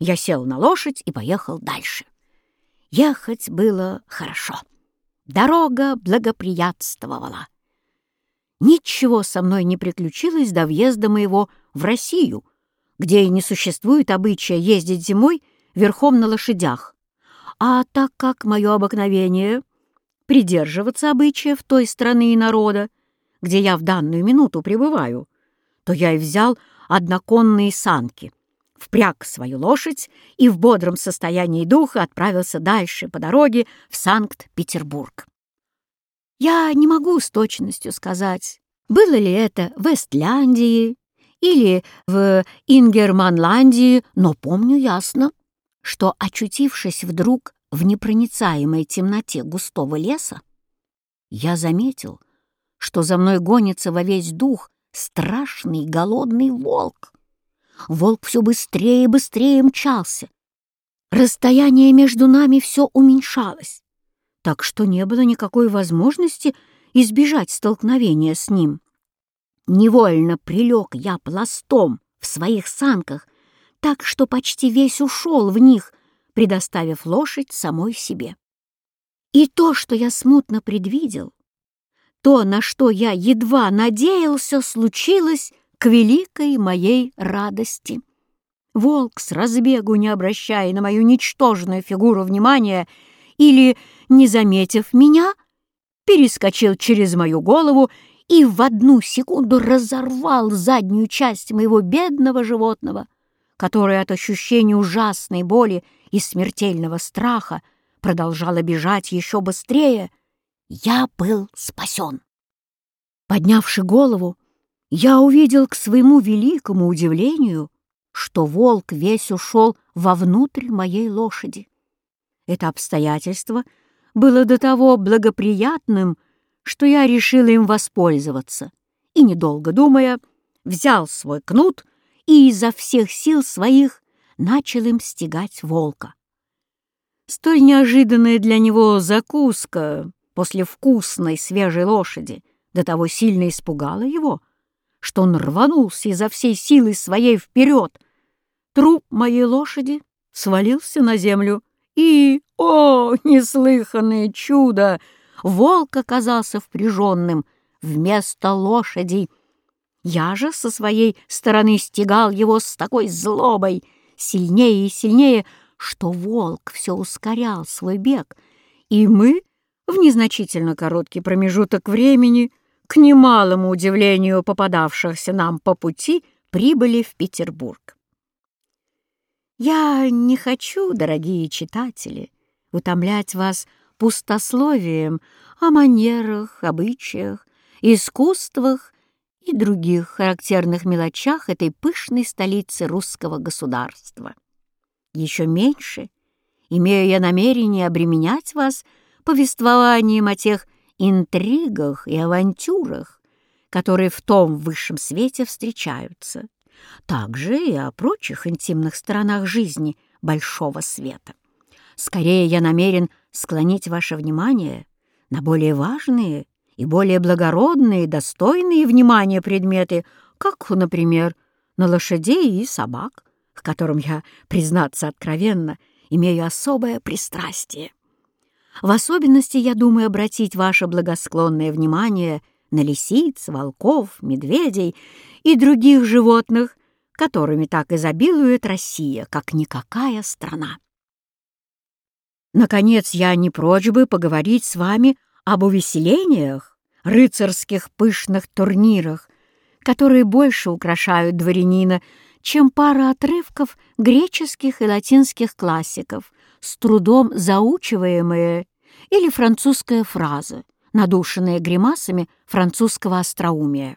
Я сел на лошадь и поехал дальше. Ехать было хорошо. Дорога благоприятствовала. Ничего со мной не приключилось до въезда моего в Россию, где и не существует обычая ездить зимой верхом на лошадях. А так как мое обыкновение придерживаться обычаев той страны и народа, где я в данную минуту пребываю, то я и взял одноконные санки, впряг свою лошадь и в бодром состоянии духа отправился дальше по дороге в Санкт-Петербург. Я не могу с точностью сказать, было ли это в Эстляндии или в Ингерманландии, но помню ясно, что, очутившись вдруг в непроницаемой темноте густого леса, я заметил, что за мной гонится во весь дух страшный голодный волк. Волк все быстрее и быстрее мчался. Расстояние между нами все уменьшалось, так что не было никакой возможности избежать столкновения с ним. Невольно прилег я пластом в своих санках, так что почти весь ушел в них, предоставив лошадь самой себе. И то, что я смутно предвидел, то, на что я едва надеялся, случилось к великой моей радости. Волк, с разбегу не обращая на мою ничтожную фигуру внимания или, не заметив меня, перескочил через мою голову и в одну секунду разорвал заднюю часть моего бедного животного, которое от ощущения ужасной боли и смертельного страха продолжало бежать еще быстрее, я был спасен. Поднявши голову, я увидел к своему великому удивлению, что волк весь ушел вовнутрь моей лошади. Это обстоятельство было до того благоприятным, что я решил им воспользоваться и, недолго думая, взял свой кнут и изо всех сил своих начал им стегать волка. Столь неожиданная для него закуска после вкусной свежей лошади до того сильно испугала его, что он рванулся изо всей силы своей вперед. Труп моей лошади свалился на землю, и, о, неслыханное чудо! волк оказался впряженным вместо лошади. Я же со своей стороны стегал его с такой злобой, сильнее и сильнее, что волк все ускорял свой бег, и мы в незначительно короткий промежуток времени, к немалому удивлению попадавшихся нам по пути, прибыли в Петербург. Я не хочу, дорогие читатели, утомлять вас пустословием о манерах, обычаях, искусствах и других характерных мелочах этой пышной столицы русского государства. Еще меньше имею я намерение обременять вас повествованием о тех интригах и авантюрах, которые в том высшем свете встречаются, также и о прочих интимных сторонах жизни большого света. Скорее я намерен склонить ваше внимание на более важные и более благородные, достойные внимания предметы, как, например, на лошадей и собак, к которым я, признаться откровенно, имею особое пристрастие. В особенности я думаю обратить ваше благосклонное внимание на лисиц, волков, медведей и других животных, которыми так изобилует Россия, как никакая страна. Наконец, я не прочь бы поговорить с вами об увеселениях, рыцарских пышных турнирах, которые больше украшают дворянина, чем пара отрывков греческих и латинских классиков, с трудом заучиваемые, или французская фраза, надушенная гримасами французского остроумия.